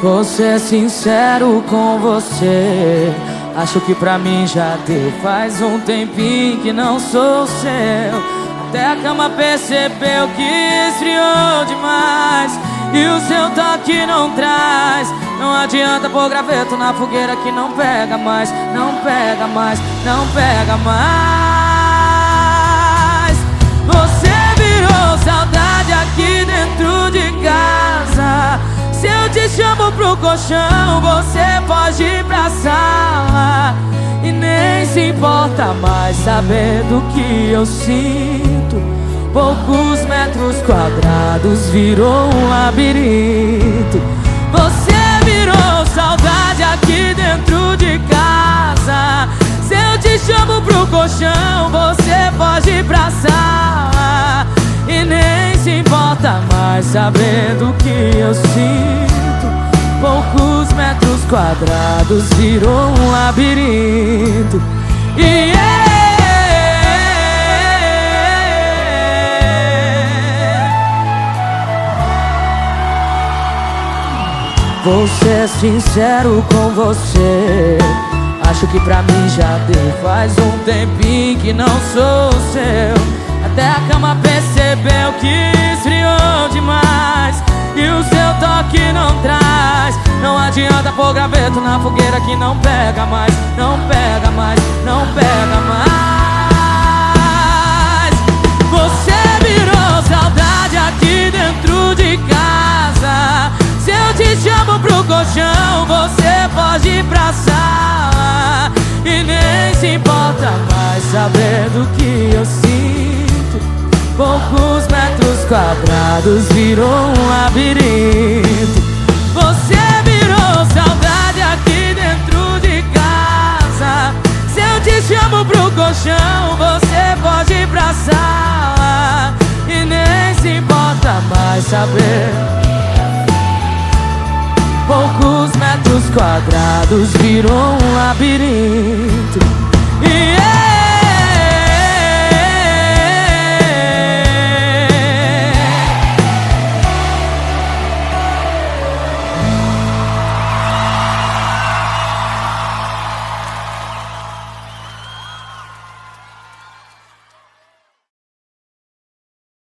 Vou ser sincero com você. Acho que pra mim já deu. Faz um tempinho que não sou seu. Até a cama percebeu que esfriou demais. E o seu toque não traz. Não adianta pôr graveto na fogueira que não pega mais. Não pega mais, não pega mais. Você virou saudade aqui dentro de casa. Se eu te chamo pro colchão, você pode ir pra sala E nem se importa mais saber do que eu sinto Poucos metros quadrados virou um labirinto. Você virou saudade aqui dentro de casa. Se eu te chamo pro colchão, você ir pra sala. E nem se importa mais saber do que eu sinto. Poucos metros quadrados virou um labirinto. E Vou ser sincero com você. Acho que pra mim já deu. Faz um tempinho que não sou seu. Até a cama percebeu que esfriou demais. E o seu toque não traz. Não adianta pôr graveto na fogueira que não pega mais. Não pega mais, não saber do que eu sinto. Poucos metros quadrados virou um labirinto. Você virou saudade aqui dentro de casa. Se eu te chamo pro colchão, você pode ir pra sala. E nem se importa mais saber. Poucos metros quadrados virou um labirinto!